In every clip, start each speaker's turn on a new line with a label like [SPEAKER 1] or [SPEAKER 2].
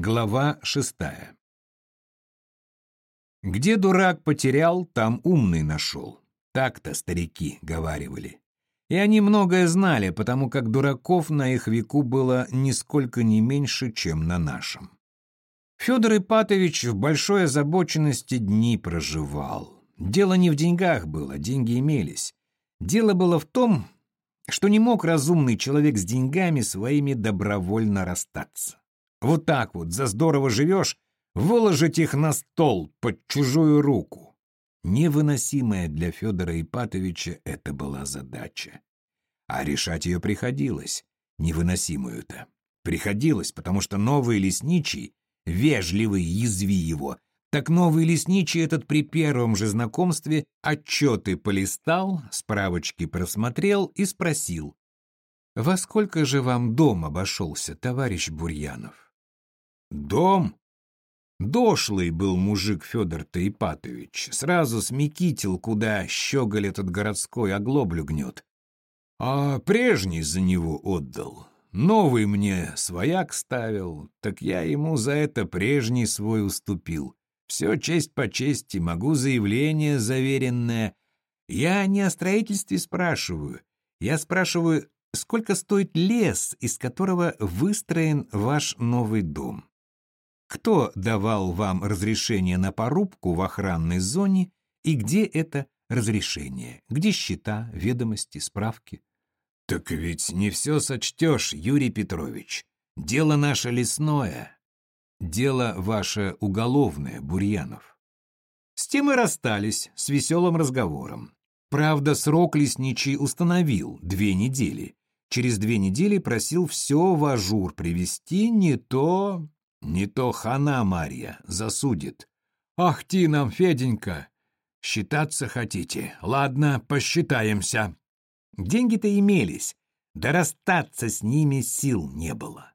[SPEAKER 1] Глава шестая Где дурак потерял, там умный нашел. Так-то старики говаривали. И они многое знали, потому как дураков на их веку было нисколько не меньше, чем на нашем. Федор Ипатович в большой озабоченности дни проживал. Дело не в деньгах было, деньги имелись. Дело было в том, что не мог разумный человек с деньгами своими добровольно расстаться. Вот так вот, за здорово живешь, выложить их на стол под чужую руку. Невыносимая для Федора Ипатовича это была задача. А решать ее приходилось, невыносимую-то. Приходилось, потому что новый лесничий, вежливый, язви его, так новый лесничий этот при первом же знакомстве отчеты полистал, справочки просмотрел и спросил. «Во сколько же вам дом обошелся, товарищ Бурьянов?» «Дом?» Дошлый был мужик Федор-то Ипатович. Сразу смекитил, куда щеголь этот городской оглоблю гнет. А прежний за него отдал. Новый мне свояк ставил, так я ему за это прежний свой уступил. Все честь по чести, могу заявление заверенное. Я не о строительстве спрашиваю. Я спрашиваю, сколько стоит лес, из которого выстроен ваш новый дом. Кто давал вам разрешение на порубку в охранной зоне и где это разрешение? Где счета, ведомости, справки? Так ведь не все сочтешь, Юрий Петрович. Дело наше лесное. Дело ваше уголовное, Бурьянов. С тем и расстались, с веселым разговором. Правда, срок лесничий установил — две недели. Через две недели просил все в ажур привести, не то не то хана Марья засудит. Ах ты нам, Феденька! Считаться хотите? Ладно, посчитаемся. Деньги-то имелись, да расстаться с ними сил не было.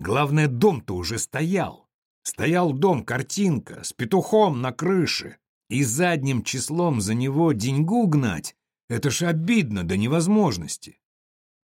[SPEAKER 1] Главное, дом-то уже стоял. Стоял дом, картинка, с петухом на крыше. И задним числом за него деньгу гнать — это ж обидно до невозможности.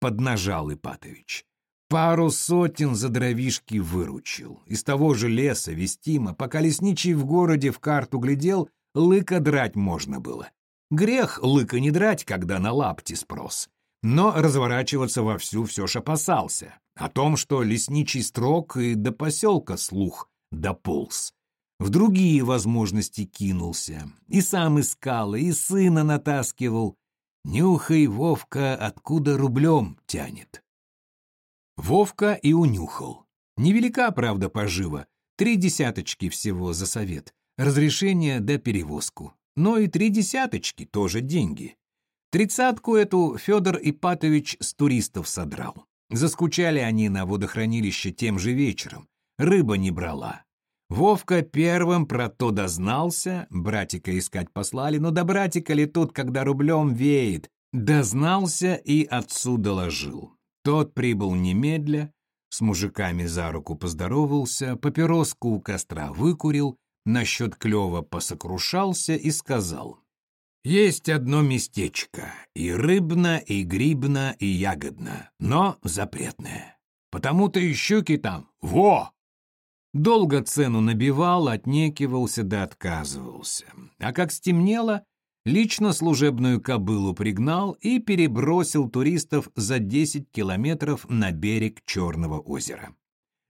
[SPEAKER 1] Поднажал Ипатович. Пару сотен за дровишки выручил. Из того же леса вестимо, пока лесничий в городе в карту глядел, лыка драть можно было. Грех лыка не драть, когда на лапти спрос. Но разворачиваться вовсю все ж опасался. О том, что лесничий строк и до поселка слух дополз. В другие возможности кинулся. И сам искал, и сына натаскивал. Нюхай, Вовка, откуда рублем тянет. Вовка и унюхал. Невелика, правда, пожива. Три десяточки всего за совет. Разрешение да перевозку. Но и три десяточки тоже деньги. Тридцатку эту Федор Ипатович с туристов содрал. Заскучали они на водохранилище тем же вечером. Рыба не брала. Вовка первым про то дознался, братика искать послали, но до братика ли тут, когда рублем веет, дознался и отцу доложил. Тот прибыл немедля, с мужиками за руку поздоровался, папироску у костра выкурил, насчет клёва посокрушался и сказал. «Есть одно местечко, и рыбно, и грибно, и ягодно, но запретное. Потому-то и щуки там, во!» Долго цену набивал, отнекивался да отказывался. А как стемнело, лично служебную кобылу пригнал и перебросил туристов за 10 километров на берег Черного озера.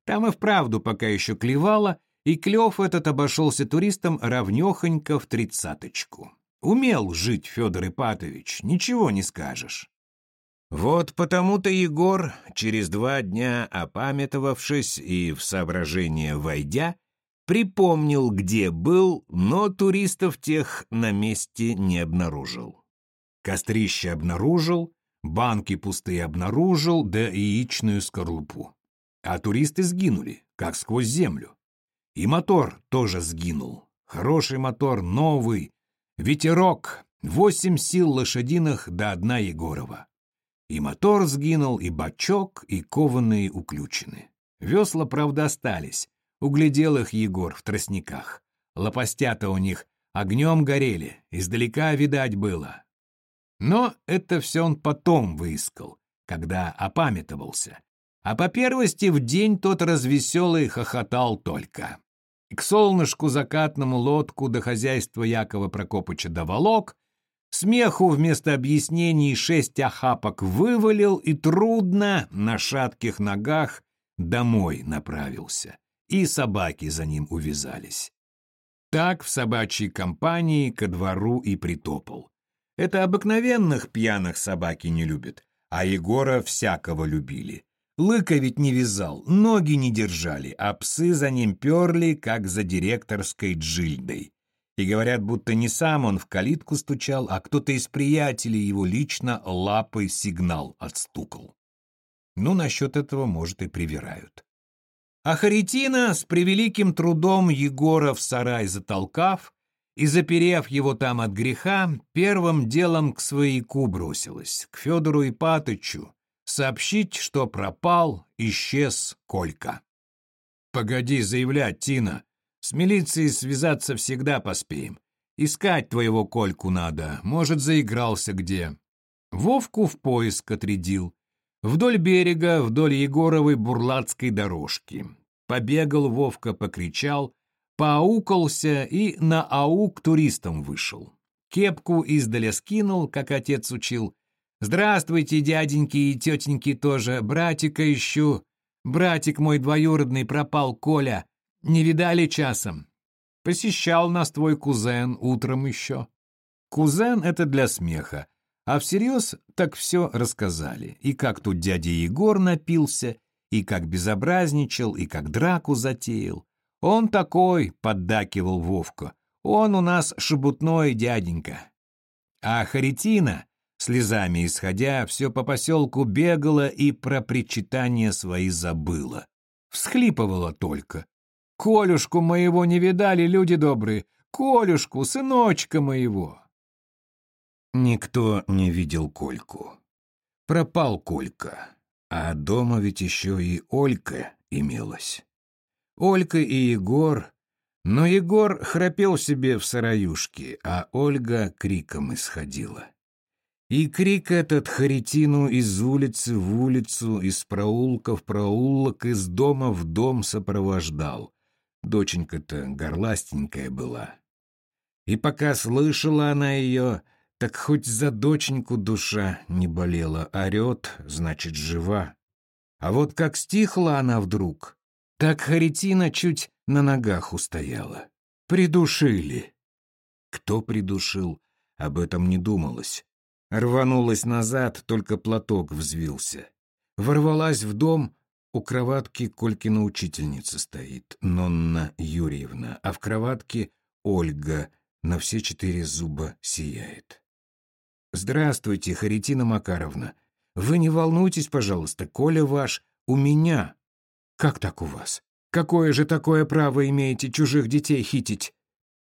[SPEAKER 1] Там и вправду пока еще клевало, и клев этот обошелся туристам равнехонько в тридцаточку. Умел жить Федор Ипатович, ничего не скажешь. Вот потому-то Егор, через два дня опамятовавшись и в соображение войдя, Припомнил, где был, но туристов тех на месте не обнаружил. Кострище обнаружил, банки пустые обнаружил, да яичную скорлупу. А туристы сгинули, как сквозь землю. И мотор тоже сгинул. Хороший мотор, новый. Ветерок, восемь сил лошадиных да одна Егорова. И мотор сгинул, и бачок, и кованые уключены. Весла, правда, остались, Углядел их Егор в тростниках. Лопастята у них огнем горели, издалека видать было. Но это все он потом выискал, когда опамятовался. А по первости в день тот развеселый хохотал только. К солнышку закатному лодку до хозяйства Якова Прокопыча доволок, смеху вместо объяснений шесть охапок вывалил и трудно на шатких ногах домой направился, и собаки за ним увязались. Так в собачьей компании ко двору и притопал. Это обыкновенных пьяных собаки не любят, а Егора всякого любили. Лыка ведь не вязал, ноги не держали, а псы за ним перли, как за директорской джильдой. И говорят, будто не сам он в калитку стучал, а кто-то из приятелей его лично лапой сигнал отстукал. Ну, насчет этого, может, и привирают. А Харитина с превеликим трудом Егора в сарай затолкав и, заперев его там от греха, первым делом к свояку бросилась, к Федору Ипатычу, сообщить, что пропал, исчез Колька. «Погоди заявлять, Тина. С милицией связаться всегда поспеем. Искать твоего Кольку надо, может, заигрался где». Вовку в поиск отрядил. Вдоль берега, вдоль Егоровой бурлацкой дорожки. Побегал Вовка, покричал, поаукался и на аук туристам вышел. Кепку издаля скинул, как отец учил, «Здравствуйте, дяденьки и тетеньки тоже, братика ищу. Братик мой двоюродный пропал, Коля. Не видали часом? Посещал нас твой кузен утром еще». Кузен — это для смеха, а всерьез так все рассказали. И как тут дядя Егор напился, и как безобразничал, и как драку затеял. «Он такой», — поддакивал Вовка, — «он у нас шебутной дяденька». А Харитина Слезами исходя, все по поселку бегала и про причитания свои забыла. Всхлипывала только. «Колюшку моего не видали, люди добрые! Колюшку, сыночка моего!» Никто не видел Кольку. Пропал Колька, а дома ведь еще и Олька имелась. Олька и Егор, но Егор храпел себе в сараюшке, а Ольга криком исходила. И крик этот Харитину из улицы в улицу, из проулка в проулок, из дома в дом сопровождал. Доченька-то горластенькая была. И пока слышала она ее, так хоть за доченьку душа не болела, орет, значит, жива. А вот как стихла она вдруг, так Харитина чуть на ногах устояла. Придушили. Кто придушил, об этом не думалось. Рванулась назад, только платок взвился. Ворвалась в дом, у кроватки Колькина учительница стоит, Нонна Юрьевна, а в кроватке Ольга на все четыре зуба сияет. «Здравствуйте, Харитина Макаровна. Вы не волнуйтесь, пожалуйста, Коля ваш у меня». «Как так у вас? Какое же такое право имеете чужих детей хитить?»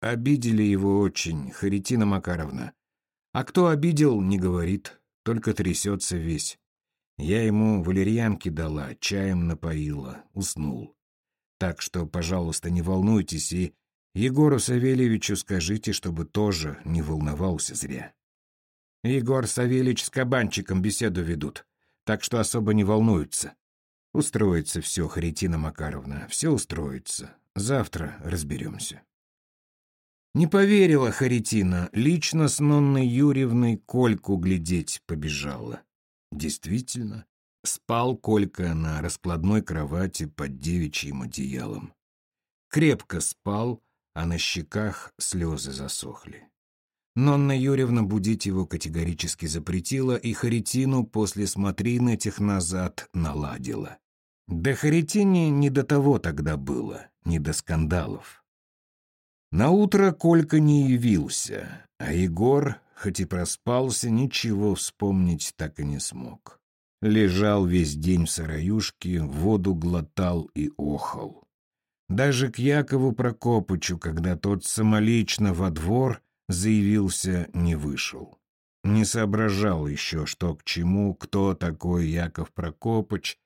[SPEAKER 1] Обидели его очень, Харитина Макаровна. А кто обидел, не говорит, только трясется весь. Я ему валерьянки дала, чаем напоила, уснул. Так что, пожалуйста, не волнуйтесь и Егору Савельевичу скажите, чтобы тоже не волновался зря. Егор Савельевич с кабанчиком беседу ведут, так что особо не волнуются. Устроится все, Харитина Макаровна, все устроится. Завтра разберемся. Не поверила Харитина, лично с Нонной Юрьевной Кольку глядеть побежала. Действительно, спал Колька на раскладной кровати под девичьим одеялом. Крепко спал, а на щеках слезы засохли. Нонна Юрьевна будить его категорически запретила, и Харитину после смотрин этих назад наладила. Да Харитине не до того тогда было, не до скандалов. Наутро Колька не явился, а Егор, хоть и проспался, ничего вспомнить так и не смог. Лежал весь день в сараюшке, воду глотал и охал. Даже к Якову Прокопычу, когда тот самолично во двор заявился, не вышел. Не соображал еще, что к чему, кто такой Яков Прокопыч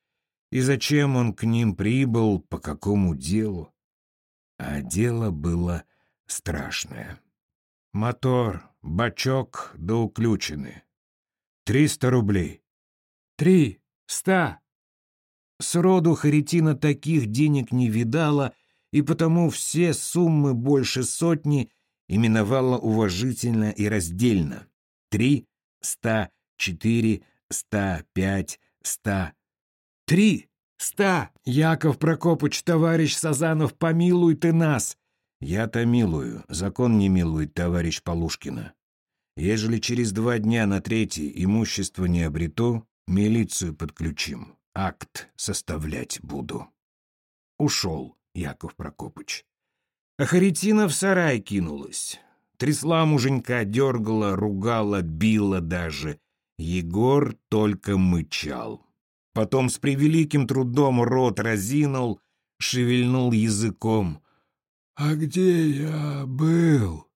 [SPEAKER 1] и зачем он к ним прибыл, по какому делу. А дело было страшное. Мотор, бачок да уключены. Триста рублей. Три, ста. Сроду Харитина таких денег не видала, и потому все суммы больше сотни именовала уважительно и раздельно. Три, ста, четыре, ста, пять, ста. Три, ста! Яков Прокопыч, товарищ Сазанов, помилуй ты нас! Я-то милую, закон не милует, товарищ Полушкина. Ежели через два дня на третий имущество не обрету, милицию подключим, акт составлять буду. Ушел Яков Прокопыч. А Харитина в сарай кинулась. Трясла муженька, дергала, ругала, била даже. Егор только мычал. Потом с превеликим трудом рот разинул, шевельнул языком. «А где я был?»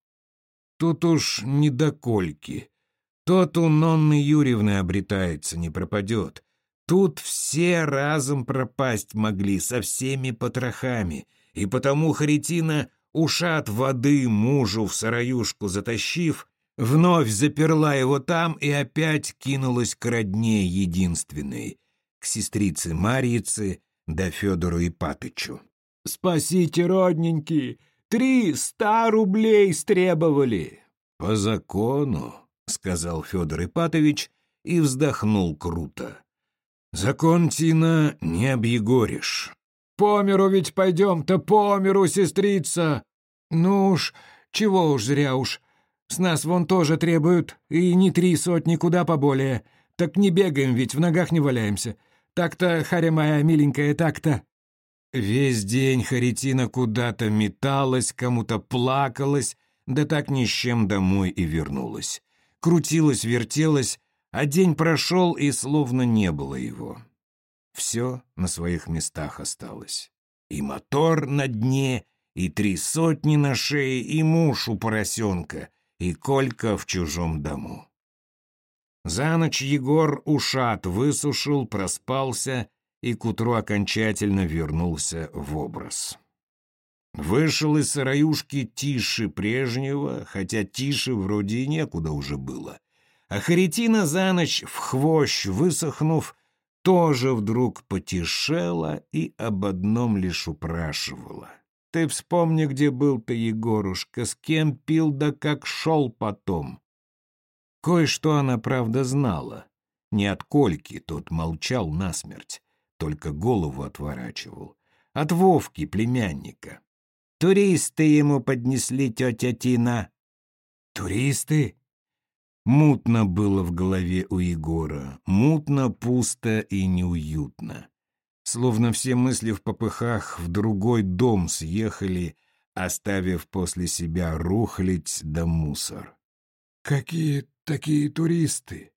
[SPEAKER 1] Тут уж не до кольки. Тот у Нонны Юрьевны обретается, не пропадет. Тут все разом пропасть могли со всеми потрохами, и потому Харитина, ушат воды мужу в сараюшку затащив, вновь заперла его там и опять кинулась к родне единственной, к сестрице Марьице да Федору Ипатычу. «Спасите, родненький! Три ста рублей стребовали!» «По закону», — сказал Федор Ипатович и вздохнул круто. «Закон, Тина, не объегоришь». «По миру ведь пойдем-то, по миру, сестрица!» «Ну уж, чего уж зря уж. С нас вон тоже требуют, и не три сотни, куда поболее. Так не бегаем ведь, в ногах не валяемся. Так-то, харя моя миленькая, так-то». Весь день Харитина куда-то металась, кому-то плакалась, да так ни с чем домой и вернулась. Крутилась, вертелась, а день прошел, и словно не было его. Все на своих местах осталось. И мотор на дне, и три сотни на шее, и муж у поросенка, и Колька в чужом дому. За ночь Егор ушат высушил, проспался и к утру окончательно вернулся в образ. Вышел из сыроюшки тише прежнего, хотя тише вроде и некуда уже было. А Харитина за ночь, в хвощ высохнув, тоже вдруг потешела и об одном лишь упрашивала. «Ты вспомни, где был ты, Егорушка, с кем пил да как шел потом». Кое-что она, правда, знала. Не от Кольки тот молчал насмерть только голову отворачивал. От Вовки, племянника. Туристы ему поднесли тетя Тина. Туристы? Мутно было в голове у Егора. Мутно, пусто и неуютно. Словно все мысли в попыхах в другой дом съехали, оставив после себя рухлить да мусор. «Какие такие туристы?»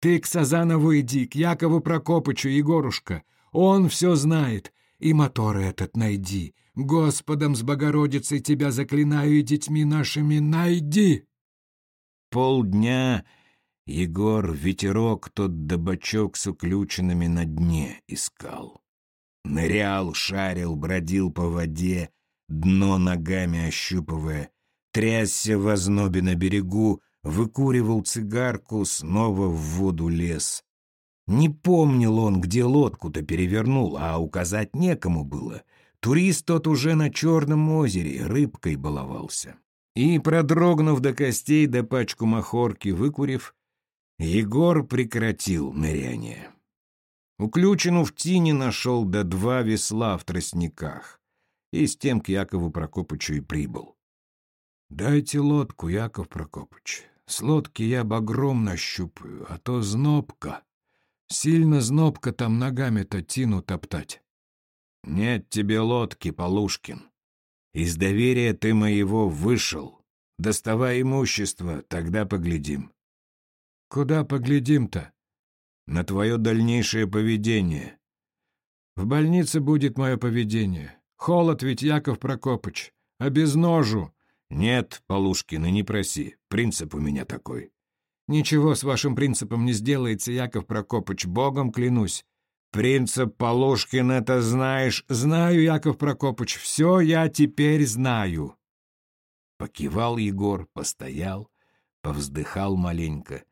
[SPEAKER 1] Ты к Сазанову иди, к Якову Прокопычу, Егорушка. Он все знает. И мотор этот найди. Господом с Богородицей тебя заклинаю и детьми нашими найди. Полдня Егор ветерок тот добачок с уключенными на дне искал. Нырял, шарил, бродил по воде, дно ногами ощупывая, трясся в ознобе на берегу, выкуривал цигарку, снова в воду лез. Не помнил он, где лодку-то перевернул, а указать некому было. Турист тот уже на Черном озере рыбкой баловался. И, продрогнув до костей да пачку махорки выкурив, Егор прекратил ныряние. Уключину в тине нашел до два весла в тростниках, и с тем к Якову Прокопычу и прибыл. «Дайте лодку, Яков Прокопыч. С лодки я багром нащупаю, а то знобка. Сильно знобка там ногами-то тину топтать». «Нет тебе лодки, Полушкин. Из доверия ты моего вышел. Доставай имущество, тогда поглядим». «Куда поглядим-то?» «На твое дальнейшее поведение». «В больнице будет мое поведение. Холод ведь, Яков Прокопыч, а без ножу «Нет, Полушкин, и не проси. Принцип у меня такой». «Ничего с вашим принципом не сделается, Яков Прокопыч, богом клянусь». «Принцип Полушкин, это знаешь?» «Знаю, Яков Прокопыч, все я теперь знаю». Покивал Егор, постоял, повздыхал маленько.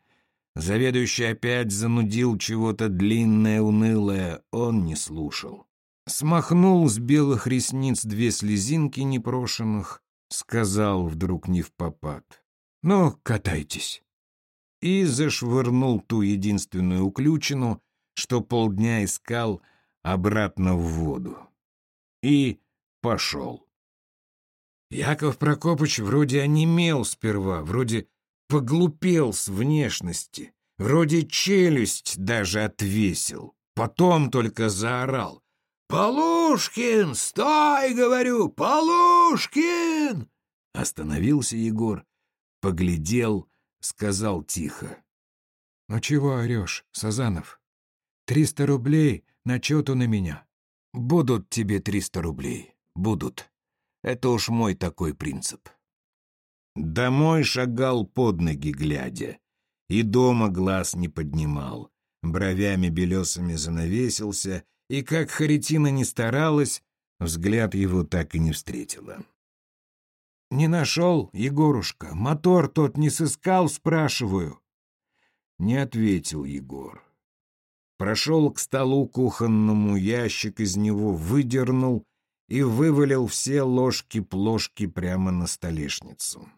[SPEAKER 1] Заведующий опять занудил чего-то длинное, унылое, он не слушал. Смахнул с белых ресниц две слезинки непрошенных, сказал вдруг не в попад. «Ну, катайтесь!» И зашвырнул ту единственную уключину, что полдня искал обратно в воду. И пошел. Яков Прокопыч вроде онемел сперва, вроде поглупел с внешности, вроде челюсть даже отвесил. Потом только заорал. «Полушкин! Стой, говорю! Полушкин!» Остановился Егор, поглядел, сказал тихо. «Ну чего орешь, Сазанов? Триста рублей начету на меня. Будут тебе триста рублей, будут. Это уж мой такой принцип». Домой шагал под ноги глядя, и дома глаз не поднимал, бровями белесами занавесился, и, как Харитина не старалась, взгляд его так и не встретила. «Не нашел, Егорушка? Мотор тот не сыскал, спрашиваю?» Не ответил Егор. Прошел к столу кухонному, ящик из него выдернул и вывалил все ложки-плошки прямо на столешницу.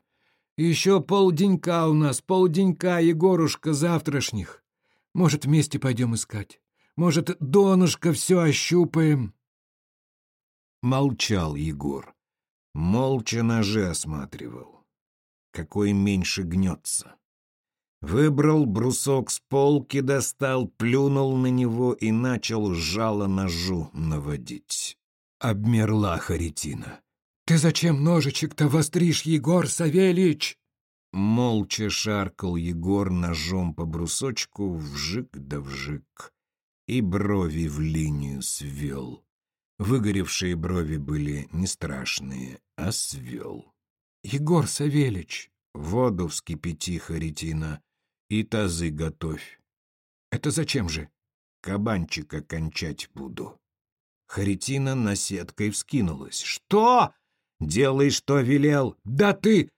[SPEAKER 1] «Еще полденька у нас, полденька, Егорушка, завтрашних. Может, вместе пойдем искать? Может, донышко все ощупаем?» Молчал Егор. Молча ножи осматривал. Какой меньше гнется. Выбрал брусок с полки, достал, плюнул на него и начал жало ножу наводить. Обмерла Харитина. «Ты зачем ножичек-то востришь, Егор Савельич?» Молча шаркал Егор ножом по брусочку, вжик да вжик, и брови в линию свел. Выгоревшие брови были не страшные, а свел. «Егор Савельич!» «Воду вскипяти, Харитина, и тазы готовь». «Это зачем же?» «Кабанчика кончать буду». Харитина наседкой вскинулась. «Что?» Делай, что велел. Да ты...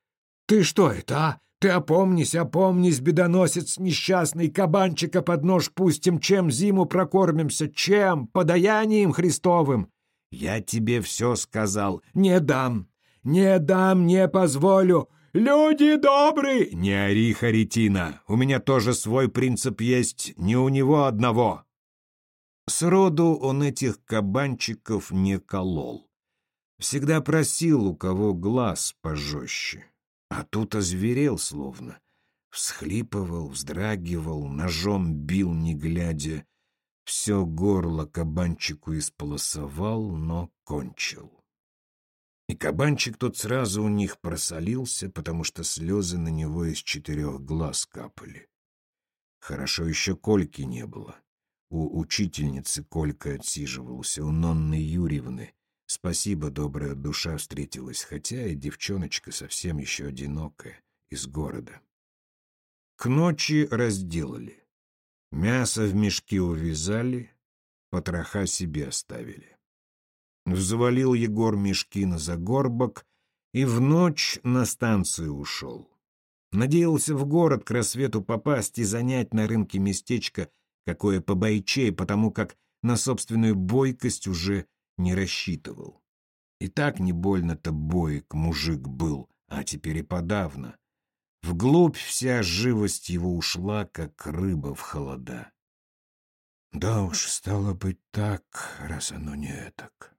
[SPEAKER 1] Ты что это, а? Ты опомнись, опомнись, бедоносец несчастный, кабанчика под нож пустим, чем зиму прокормимся, чем? Подаянием Христовым. Я тебе все сказал. Не дам, не дам, не позволю. Люди добрые! Не ори, Харитина, у меня тоже свой принцип есть, не у него одного. Сроду он этих кабанчиков не колол. Всегда просил, у кого глаз пожестче. А тут озверел словно. Всхлипывал, вздрагивал, ножом бил, не глядя. Все горло кабанчику исполосовал, но кончил. И кабанчик тот сразу у них просолился, потому что слезы на него из четырех глаз капали. Хорошо еще Кольки не было. У учительницы Колька отсиживался, у Нонны Юрьевны. Спасибо, добрая душа встретилась, хотя и девчоночка совсем еще одинокая, из города. К ночи разделали. Мясо в мешки увязали, потроха себе оставили. Взвалил Егор мешки на загорбок и в ночь на станцию ушел. Надеялся в город к рассвету попасть и занять на рынке местечко, какое побойчей, потому как на собственную бойкость уже не рассчитывал. И так не больно-то боек мужик был, а теперь и подавно. Вглубь вся живость его ушла, как рыба в холода. Да уж, стало быть так, раз оно не так.